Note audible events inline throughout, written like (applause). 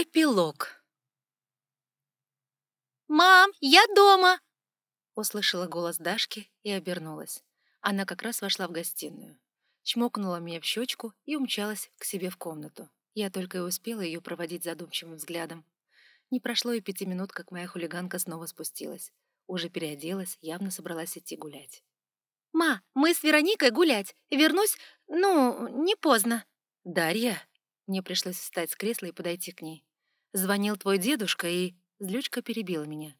Эпилог. «Мам, я дома!» Услышала голос Дашки и обернулась. Она как раз вошла в гостиную. Чмокнула меня в щечку и умчалась к себе в комнату. Я только и успела ее проводить задумчивым взглядом. Не прошло и пяти минут, как моя хулиганка снова спустилась. Уже переоделась, явно собралась идти гулять. «Ма, мы с Вероникой гулять. Вернусь, ну, не поздно». «Дарья?» Мне пришлось встать с кресла и подойти к ней. Звонил твой дедушка и... Злючка перебила меня.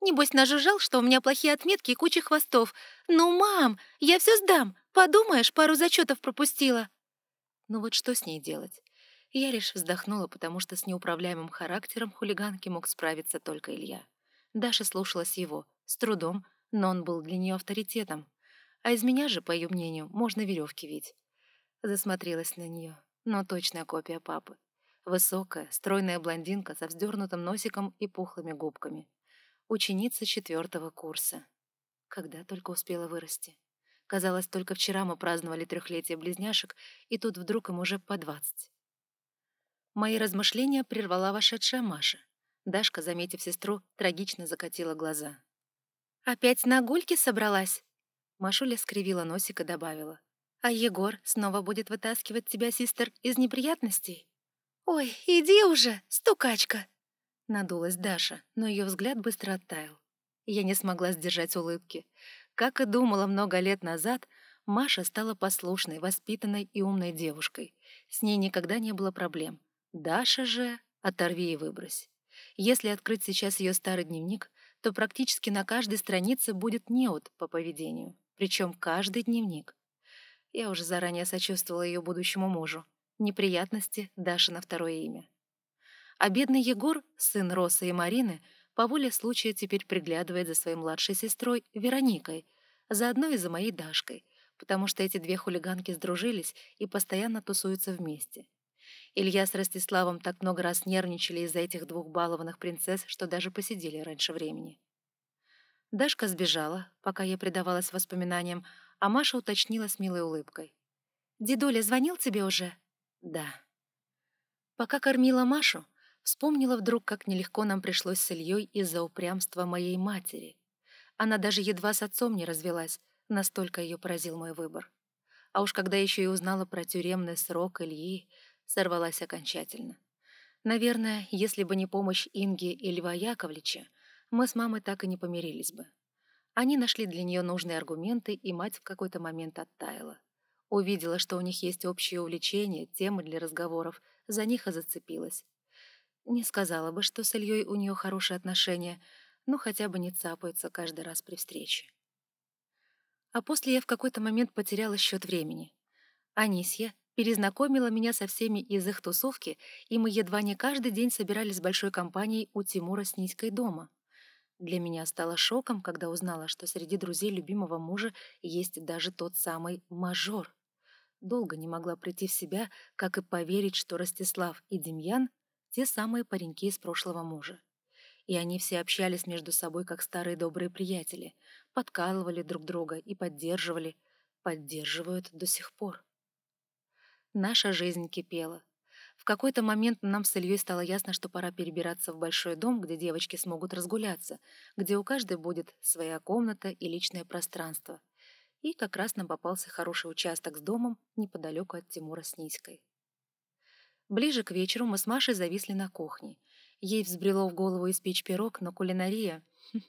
«Небось, нажужжал, что у меня плохие отметки и куча хвостов. Ну, мам, я все сдам. Подумаешь, пару зачетов пропустила». Ну вот что с ней делать? Я лишь вздохнула, потому что с неуправляемым характером хулиганки мог справиться только Илья. Даша слушалась его, с трудом, но он был для нее авторитетом. А из меня же, по ее мнению, можно веревки вить. Засмотрелась на нее но точная копия папы. Высокая, стройная блондинка со вздернутым носиком и пухлыми губками. Ученица четвертого курса. Когда только успела вырасти. Казалось, только вчера мы праздновали трехлетие близняшек, и тут вдруг им уже по двадцать. Мои размышления прервала вошедшая Маша. Дашка, заметив сестру, трагично закатила глаза. «Опять на гульки собралась?» Машуля скривила носик и добавила. А Егор снова будет вытаскивать тебя, систер, из неприятностей? Ой, иди уже, стукачка! Надулась Даша, но ее взгляд быстро оттаял. Я не смогла сдержать улыбки. Как и думала много лет назад, Маша стала послушной, воспитанной и умной девушкой. С ней никогда не было проблем. Даша же оторви и выбрось. Если открыть сейчас ее старый дневник, то практически на каждой странице будет неуд по поведению. Причем каждый дневник. Я уже заранее сочувствовала ее будущему мужу. Неприятности Даша на второе имя. А бедный Егор, сын Росы и Марины, по воле случая теперь приглядывает за своей младшей сестрой Вероникой, заодно и за моей Дашкой, потому что эти две хулиганки сдружились и постоянно тусуются вместе. Илья с Ростиславом так много раз нервничали из-за этих двух балованных принцесс, что даже посидели раньше времени. Дашка сбежала, пока я предавалась воспоминаниям, а Маша уточнила с милой улыбкой. «Дедуля звонил тебе уже?» «Да». Пока кормила Машу, вспомнила вдруг, как нелегко нам пришлось с Ильей из-за упрямства моей матери. Она даже едва с отцом не развелась, настолько ее поразил мой выбор. А уж когда еще и узнала про тюремный срок Ильи, сорвалась окончательно. Наверное, если бы не помощь Инги и Льва Яковлевича, мы с мамой так и не помирились бы. Они нашли для нее нужные аргументы, и мать в какой-то момент оттаяла. Увидела, что у них есть общие увлечения, темы для разговоров, за них и зацепилась. Не сказала бы, что с Ильей у нее хорошие отношения, но хотя бы не цапаются каждый раз при встрече. А после я в какой-то момент потеряла счет времени. Анисья перезнакомила меня со всеми из их тусовки, и мы едва не каждый день собирались с большой компанией у Тимура с Ниськой дома. Для меня стало шоком, когда узнала, что среди друзей любимого мужа есть даже тот самый мажор. Долго не могла прийти в себя, как и поверить, что Ростислав и Демьян — те самые пареньки из прошлого мужа. И они все общались между собой, как старые добрые приятели, подкалывали друг друга и поддерживали, поддерживают до сих пор. Наша жизнь кипела. В какой-то момент нам с Ильей стало ясно, что пора перебираться в большой дом, где девочки смогут разгуляться, где у каждой будет своя комната и личное пространство. И как раз нам попался хороший участок с домом неподалеку от Тимура с Ниськой. Ближе к вечеру мы с Машей зависли на кухне. Ей взбрело в голову испечь пирог, но кулинария... (laughs)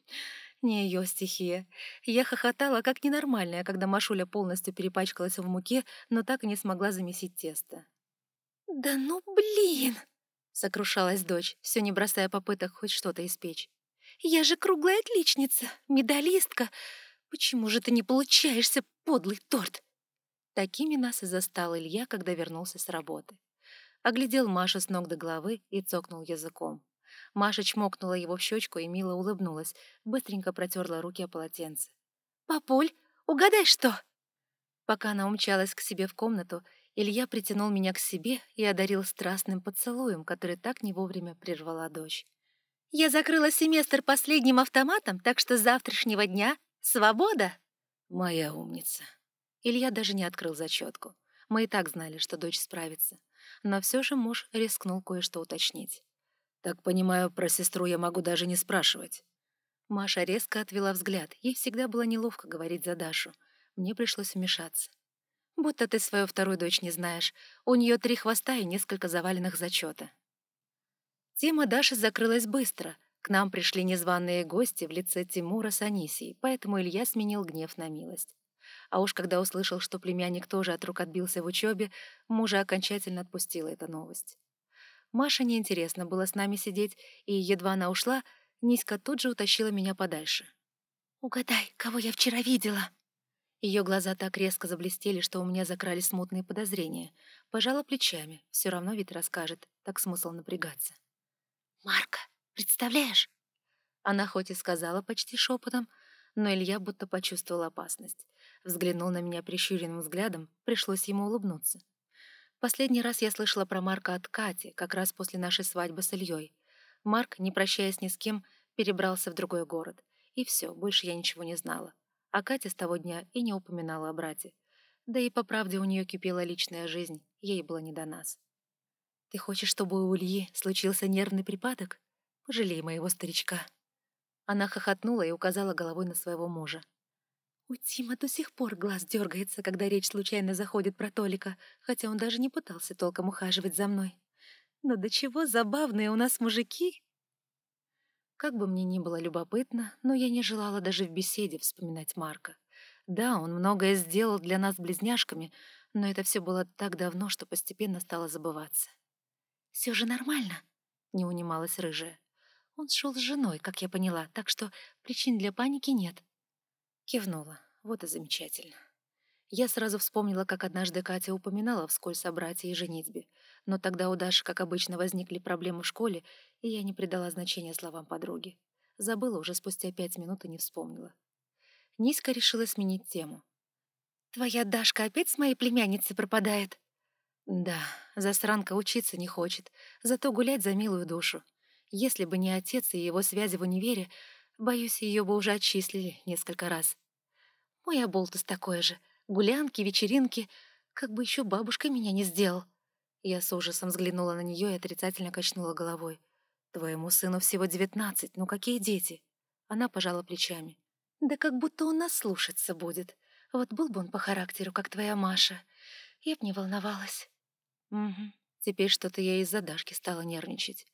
Не ее стихия. Я хохотала, как ненормальная, когда Машуля полностью перепачкалась в муке, но так и не смогла замесить тесто. «Да ну блин!» — сокрушалась дочь, все не бросая попыток хоть что-то испечь. «Я же круглая отличница, медалистка. Почему же ты не получаешься, подлый торт?» Такими нас и застал Илья, когда вернулся с работы. Оглядел Машу с ног до головы и цокнул языком. Маша чмокнула его в щечку и мило улыбнулась, быстренько протерла руки о полотенце. «Папуль, угадай что?» Пока она умчалась к себе в комнату, Илья притянул меня к себе и одарил страстным поцелуем, который так не вовремя прервала дочь. «Я закрыла семестр последним автоматом, так что с завтрашнего дня свобода!» «Моя умница!» Илья даже не открыл зачетку. Мы и так знали, что дочь справится. Но все же муж рискнул кое-что уточнить. Так понимаю, про сестру я могу даже не спрашивать. Маша резко отвела взгляд. Ей всегда было неловко говорить за Дашу. Мне пришлось вмешаться. «Будто ты свою вторую дочь не знаешь. У нее три хвоста и несколько заваленных зачета». Тема Даши закрылась быстро. К нам пришли незваные гости в лице Тимура с Анисией, поэтому Илья сменил гнев на милость. А уж когда услышал, что племянник тоже от рук отбился в учебе, мужа окончательно отпустила эта новость. Маше неинтересно было с нами сидеть, и едва она ушла, Ниська тут же утащила меня подальше. «Угадай, кого я вчера видела?» Ее глаза так резко заблестели, что у меня закрались смутные подозрения. Пожала плечами, все равно ведь расскажет, так смысл напрягаться. «Марка, представляешь?» Она хоть и сказала почти шепотом, но Илья будто почувствовал опасность. Взглянул на меня прищуренным взглядом, пришлось ему улыбнуться. Последний раз я слышала про Марка от Кати, как раз после нашей свадьбы с Ильей. Марк, не прощаясь ни с кем, перебрался в другой город. И все, больше я ничего не знала. А Катя с того дня и не упоминала о брате. Да и по правде у нее кипела личная жизнь, ей было не до нас. «Ты хочешь, чтобы у Ильи случился нервный припадок? Пожалей моего старичка». Она хохотнула и указала головой на своего мужа. У Тима до сих пор глаз дергается, когда речь случайно заходит про Толика, хотя он даже не пытался толком ухаживать за мной. Но до чего забавные у нас мужики! Как бы мне ни было любопытно, но я не желала даже в беседе вспоминать Марка. Да, он многое сделал для нас близняшками, но это все было так давно, что постепенно стало забываться. «Все же нормально», — не унималась рыжая. Он шел с женой, как я поняла, так что причин для паники нет. Кивнула. Вот и замечательно. Я сразу вспомнила, как однажды Катя упоминала вскользь о брате и женитьбе, но тогда у Даши, как обычно, возникли проблемы в школе, и я не придала значения словам подруги. Забыла уже спустя пять минут и не вспомнила. Ниська решила сменить тему. «Твоя Дашка опять с моей племянницей пропадает?» «Да, засранка учиться не хочет, зато гулять за милую душу. Если бы не отец и его связи в универе, боюсь, ее бы уже отчислили несколько раз. Мой оболтус такой же. Гулянки, вечеринки. Как бы еще бабушка меня не сделал. Я с ужасом взглянула на нее и отрицательно качнула головой. «Твоему сыну всего девятнадцать, ну какие дети?» Она пожала плечами. «Да как будто он нас слушаться будет. Вот был бы он по характеру, как твоя Маша. Я б не волновалась». «Угу. Теперь что-то я из-за Дашки стала нервничать.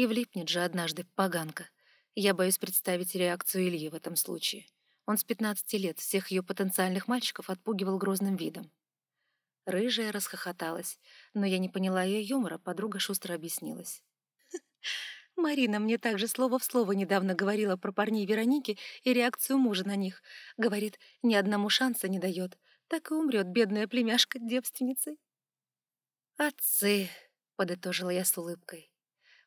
И влипнет же однажды поганка. Я боюсь представить реакцию Ильи в этом случае. Он с 15 лет всех ее потенциальных мальчиков отпугивал грозным видом. Рыжая расхохоталась, но я не поняла ее юмора, подруга шустро объяснилась. (laughs) Марина мне также слово в слово недавно говорила про парней Вероники и реакцию мужа на них. Говорит, ни одному шанса не дает. Так и умрет бедная племяшка девственницей. «Отцы», — подытожила я с улыбкой.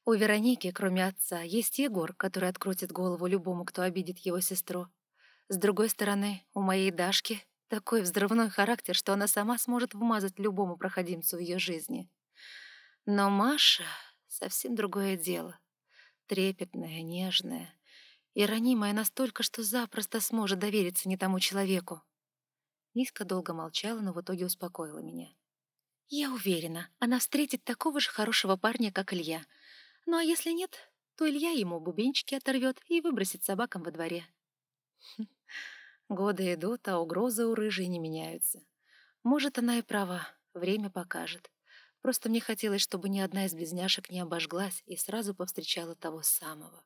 У Вероники, кроме отца, есть Егор, который открутит голову любому, кто обидит его сестру. С другой стороны, у моей Дашки такой взрывной характер, что она сама сможет вмазать любому проходимцу в ее жизни. Но Маша — совсем другое дело. Трепетная, нежная и ранимая настолько, что запросто сможет довериться не тому человеку. Низко долго молчала, но в итоге успокоила меня. «Я уверена, она встретит такого же хорошего парня, как Илья — ну а если нет, то Илья ему бубенчики оторвет и выбросит собакам во дворе. Годы идут, а угрозы у рыжей не меняются. Может, она и права, время покажет. Просто мне хотелось, чтобы ни одна из близняшек не обожглась и сразу повстречала того самого.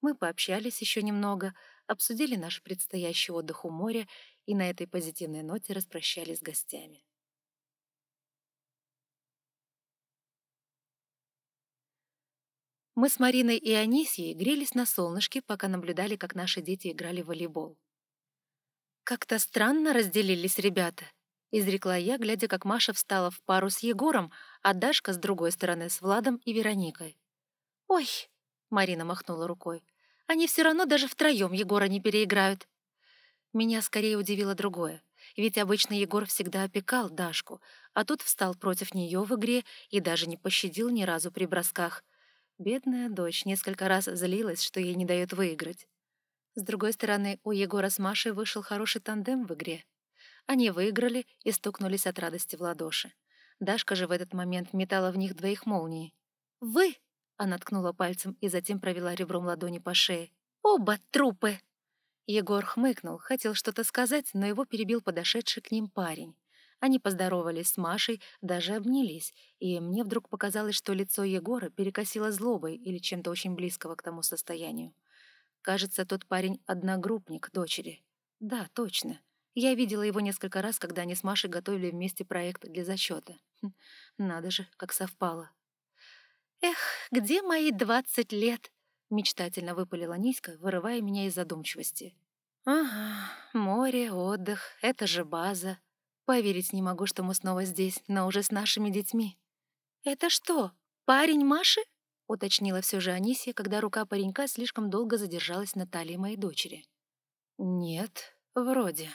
Мы пообщались еще немного, обсудили наш предстоящий отдых у моря и на этой позитивной ноте распрощались с гостями. Мы с Мариной и Анисией грелись на солнышке, пока наблюдали, как наши дети играли в волейбол. «Как-то странно разделились ребята», — изрекла я, глядя, как Маша встала в пару с Егором, а Дашка с другой стороны с Владом и Вероникой. «Ой», — Марина махнула рукой, — «они все равно даже втроем Егора не переиграют». Меня скорее удивило другое. Ведь обычно Егор всегда опекал Дашку, а тут встал против нее в игре и даже не пощадил ни разу при бросках. Бедная дочь несколько раз злилась, что ей не дает выиграть. С другой стороны, у Егора с Машей вышел хороший тандем в игре. Они выиграли и стукнулись от радости в ладоши. Дашка же в этот момент метала в них двоих молнии. «Вы!» — Она ткнула пальцем и затем провела ребром ладони по шее. «Оба трупы!» Егор хмыкнул, хотел что-то сказать, но его перебил подошедший к ним парень. Они поздоровались с Машей, даже обнялись, и мне вдруг показалось, что лицо Егора перекосило злобой или чем-то очень близкого к тому состоянию. Кажется, тот парень — одногруппник дочери. Да, точно. Я видела его несколько раз, когда они с Машей готовили вместе проект для зачета. Хм, надо же, как совпало. «Эх, где мои двадцать лет?» — мечтательно выпалила Ниська, вырывая меня из задумчивости. «Ага, море, отдых, это же база. Поверить не могу, что мы снова здесь, но уже с нашими детьми». «Это что, парень Маши?» — уточнила все же Анисия, когда рука паренька слишком долго задержалась на талии моей дочери. «Нет, вроде».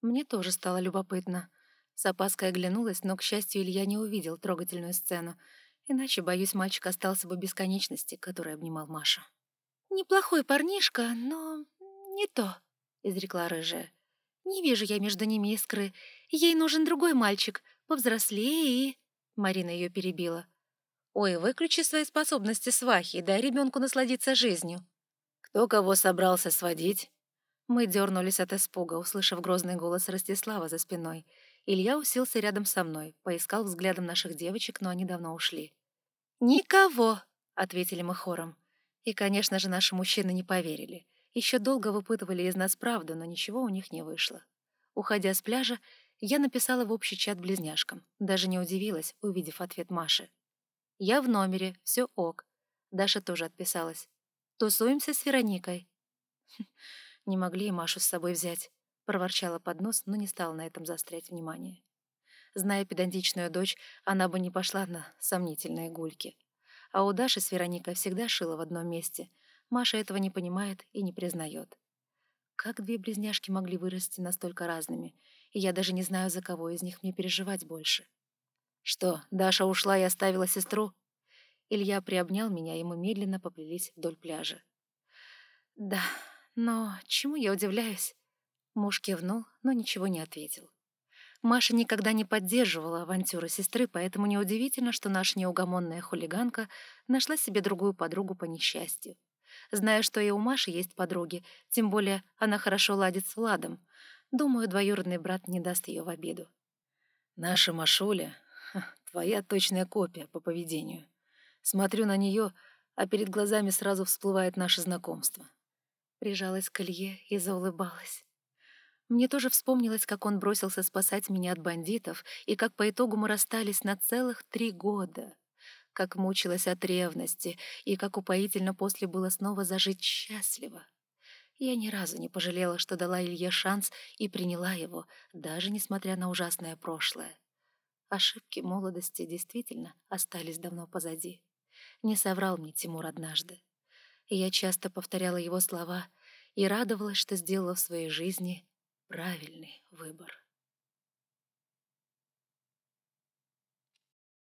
Мне тоже стало любопытно. С опаской оглянулась, но, к счастью, Илья не увидел трогательную сцену, Иначе, боюсь, мальчик остался бы бесконечности, который обнимал Маша. «Неплохой парнишка, но не то», — изрекла рыжая. «Не вижу я между ними искры. Ей нужен другой мальчик, повзрослее и...» Марина ее перебила. «Ой, выключи свои способности свахи и дай ребенку насладиться жизнью». «Кто кого собрался сводить?» Мы дернулись от испуга, услышав грозный голос Ростислава за спиной — Илья уселся рядом со мной, поискал взглядом наших девочек, но они давно ушли. «Никого!» — ответили мы хором. И, конечно же, наши мужчины не поверили. Еще долго выпытывали из нас правду, но ничего у них не вышло. Уходя с пляжа, я написала в общий чат близняшкам. Даже не удивилась, увидев ответ Маши. «Я в номере, все ок». Даша тоже отписалась. «Тусуемся с Вероникой». Не могли и Машу с собой взять. Проворчала под нос, но не стала на этом заострять внимание. Зная педантичную дочь, она бы не пошла на сомнительные гульки. А у Даши с Вероникой всегда шила в одном месте. Маша этого не понимает и не признает. Как две близняшки могли вырасти настолько разными, и я даже не знаю, за кого из них мне переживать больше. «Что, Даша ушла и оставила сестру?» Илья приобнял меня, и мы медленно поплелись вдоль пляжа. «Да, но чему я удивляюсь? Муж кивнул, но ничего не ответил. Маша никогда не поддерживала авантюры сестры, поэтому неудивительно, что наша неугомонная хулиганка нашла себе другую подругу по несчастью. Зная, что и у Маши есть подруги, тем более она хорошо ладит с Владом, думаю, двоюродный брат не даст ее в обиду. «Наша Машуля — твоя точная копия по поведению. Смотрю на нее, а перед глазами сразу всплывает наше знакомство». Прижалась к Илье и заулыбалась. Мне тоже вспомнилось, как он бросился спасать меня от бандитов, и как по итогу мы расстались на целых три года. Как мучилась от ревности, и как упоительно после было снова зажить счастливо. Я ни разу не пожалела, что дала Илье шанс и приняла его, даже несмотря на ужасное прошлое. Ошибки молодости действительно остались давно позади. Не соврал мне Тимур однажды. Я часто повторяла его слова и радовалась, что сделала в своей жизни правильный выбор.